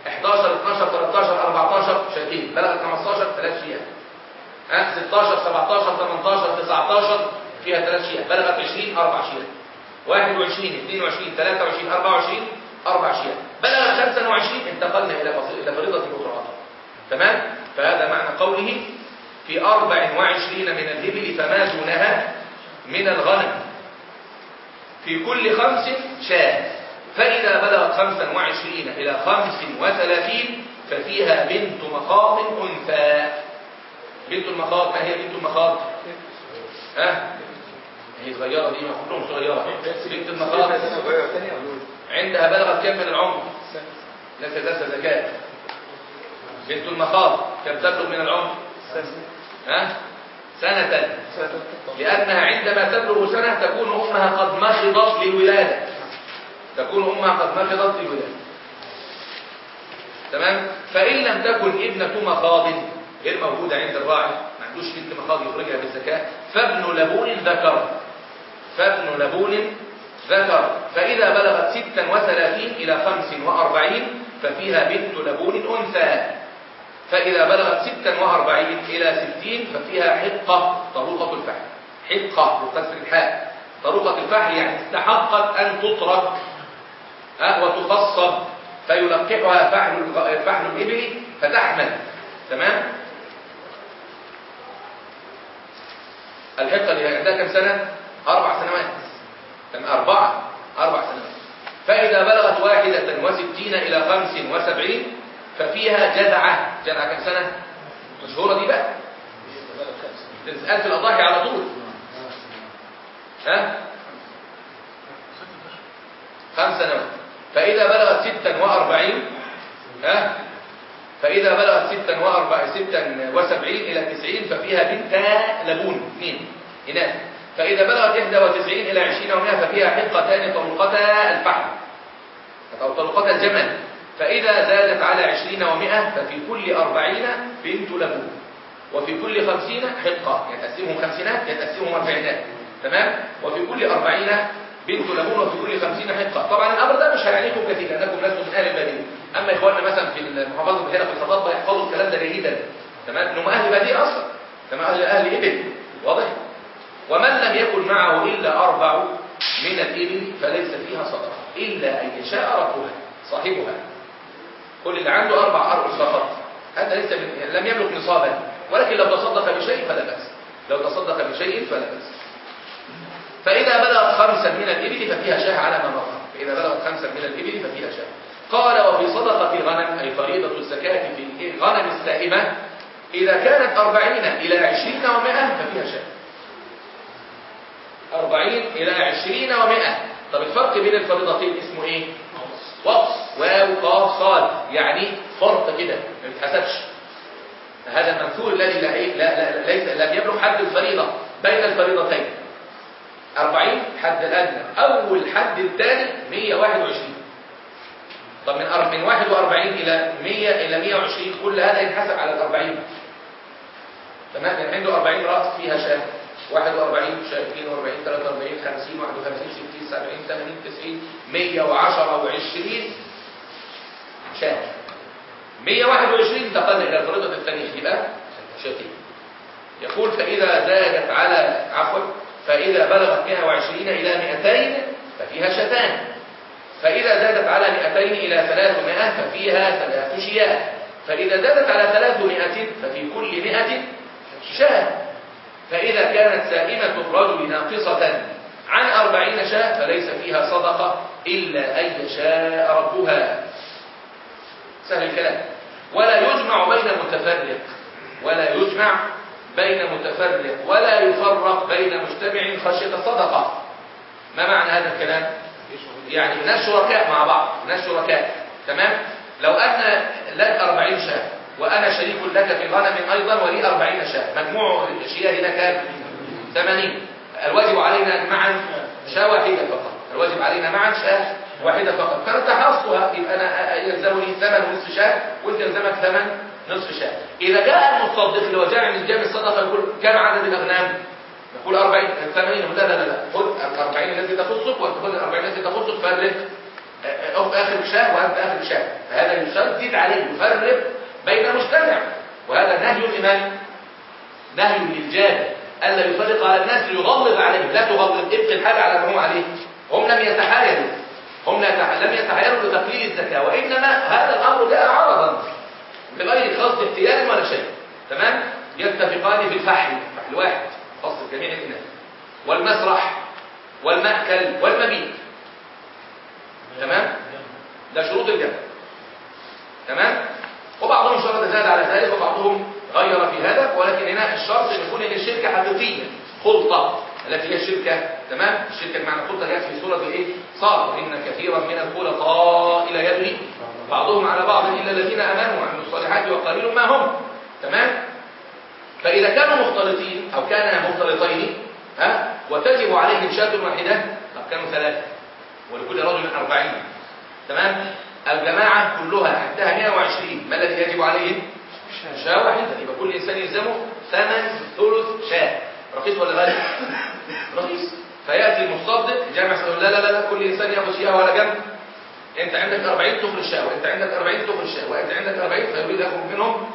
11 12 13 14 شاتين. بلغت 15 ثلاث شيات. ها؟ 16 17 18 19 فيها ثلاث شيات. بلغت 20 أربع شيات. 21 22 23 24 أربع شيات بلغت 25 انتقلنا إلى إلى فريضة أخرى تمام؟ فهذا معنى قوله في أربع وعشرين من الإبل فما دونها من الغنم. في كل خمس شاة. فإذا بلغت خمسا وعشرين إلى خمس وثلاثين ففيها بنت مخاض أنثى. بنت المخاض ما هي بنت المخاض ها؟ هي صغيرة دي ما كلهم صغيرة بنت المخاض عندها بلغت كم من العمر؟ ليس درس زكاة بنت المخاض كم تبلغ من العمر؟ ها؟ سنة. لأنها عندما تبلغ سنة تكون أمها قد مخضت للولادة تكون أمها قد مخضت للولادة تمام؟ فإن لم تكن ابنة مخاض غير موجودة عند الراعي ما عندوش بنت مخاض يخرجها بالزكاة فابن لبون ذكر. فابن لبون ذكر فإذا بلغت ستا وثلاثين إلى خمس وأربعين ففيها بنت لبون أنثى. فإذا بلغت ستا وأربعين إلى ستين ففيها حقة طروقة الفحل. حقة بكسر الحاء. طروقة الفحل يعني استحقت أن تترك وتخصب فيلقحها فحل فحل الإبل فتحمل. تمام؟ الحقة اللي عندها كم سنة؟ أربع سنوات. أربعة أربع سنوات. فإذا بلغت واحدة وستين إلى خمس وسبعين ففيها جذعة. جذعة كم سنة؟ مشهورة دي بقى. تسأل في الأضاحي على طول. ها؟ خمس سنوات. فإذا بلغت ستا وأربعين ها؟ فإذا بلغت ستا وأربع ستا وسبعين إلى تسعين ففيها بنتا لبون. اثنين إناث. فإذا بلغت إحدى وتسعين إلى عشرين ومئة ففيها حقتان طلقتا الفحم. أو طلقتا الجمل. فإذا زادت على عشرين ومئة ففي كل أربعين بنت لبون وفي كل خمسين حقة يتقسمهم خمسينات يتقسمهم أربعينات. تمام؟ وفي كل أربعين بنت لبون وفي كل خمسين حقة طبعا الأمر ده مش هيعنيكم كثير لأنكم لستم من أهل البادية أما إخواننا مثلا في المحافظة هنا في الخطاب يحفظوا الكلام ده جيدا. تمام؟ إنهم أهل بادية أصلا. تمام؟ أهل أهل إبل. واضح؟ ومن لم يكن معه إلا أربع من الإبل فليس فيها صدقة إلا أن يشاء ربها صاحبها. كل اللي عنده أربع أرؤس فقط هذا ليس من لم يملك نصابا ولكن لو تصدق بشيء فلا بأس. لو تصدق بشيء فلا بأس. فإذا بلغت خمسا من الإبل ففيها شاة على ما مر فإذا بلغت خمسا من الإبل ففيها شاة. قال وفي صدقة غنم أي فريضة الزكاة في غنم السائمة إذا كانت أربعين إلى عشرين ومائة ففيها شاة. أربعين إلى عشرين ومائة. طب الفرق بين الفريضتين اسمه إيه؟ وقص واو قاف صاد. يعني فرط كده ما بيتحسبش. هذا المنثور الذي لا, إيه؟ لا, لا ليس لم يبلغ حد الفريضة بين الفريضتين. 40 حد الأدنى. أول حد الثاني 121 طب من من 41 إلى 100 إلى 120 كل هذا ينحسب على ال 40 تمام عنده 40 رأس فيها شاه 41 شاة 42 43 50 51 60 70 80 90 110 و20 شاة 121 انتقلنا إلى الفريضه الثانية يبقى شاتين يقول فإذا زادت على عفوا فإذا بلغت 120 إلى 200 ففيها شتان. فإذا زادت على 200 إلى 300 ففيها ثلاث شياه. فإذا زادت على 300 ففي كل 100 شاة. فإذا كانت سائمة الرجل ناقصة عن أربعين شاة فليس فيها صدقة إلا أن يشاء ربها. سهل الكلام. ولا يجمع بين متفرق ولا يجمع بين متفرق ولا يفرق بين مجتمع خشية الصدقة. ما معنى هذا الكلام؟ يعني من الشركاء مع بعض من الشركاء تمام؟ لو أن لك أربعين شاة وأنا شريك لك في غنم أيضا ولي أربعين شاة. مجموع شياهنا كام؟ ثمانين. الواجب علينا معا شاة واحدة فقط. الواجب علينا معا شاة واحدة فقط. فأنت حصتها يبقى أنا يلزمني ثمن نصف شاة وأنت يلزمك ثمن نصف شاة. إذا جاء المصدق اللي هو جاء من جامع الصدقة يقول كم عدد الأغنام؟ نقول 40 80 لا لا لا خذ ال 40 التي تخصك وأنت خذ ال 40 التي تخصك فرق. أخ آخر شاة وأنت آخر شاة. فهذا يشدد عليه يفرق بين مجتمع وهذا نهي الإمام نهي للجاد ألا يفرق على الناس ليغلظ عليهم. لا تغلظ. ابقي الحاجة على ما هم عليه. هم لم يتحايلوا. هم لم يتحايلوا لتقليل الزكاة. وإنما هذا الأمر جاء عرضا بغير قصد اختيار ولا شيء. تمام؟ يتفقان في الفحل. فحل واحد. خاص جميع الإناث والمسرح. والمأكل. والمبيت. تمام؟ ده شروط الجمع. تمام؟ وبعضهم شرط زاد على ذلك وبعضهم غير في هذا ولكن هنا الشرط إن يكون الشركة حقيقية خلطة. التي هي الشركة تمام؟ الشركة بمعنى خلطة جاءت في سورة إيه؟ صاد. إن كثيرا من الخلطاء إلى يده بعضهم على بعض إلا الذين آمنوا وعملوا الصالحات وقليل ما هم. تمام؟ فإذا كانوا مختلطين أو كانا مختلطين ها؟ وتجب عليهم شاة واحدة طب كانوا ثلاثة. ولكل رجل أربعين. تمام؟ الجماعة كلها عندها 120 ما الذي يجب عليهم؟ شاة. واحدة. يبقى كل إنسان يلزمه ثمن ثلث شاة. رخيص ولا غالي؟ رخيص. فيأتي المصدق جامع يقول لا لا لا كل إنسان يأخذ شيئا ولا جنب. أنت عندك 40 تخرج شاة وأنت عندك 40 تخرج شاة وأنت عندك 40 فيريد ياخذ منهم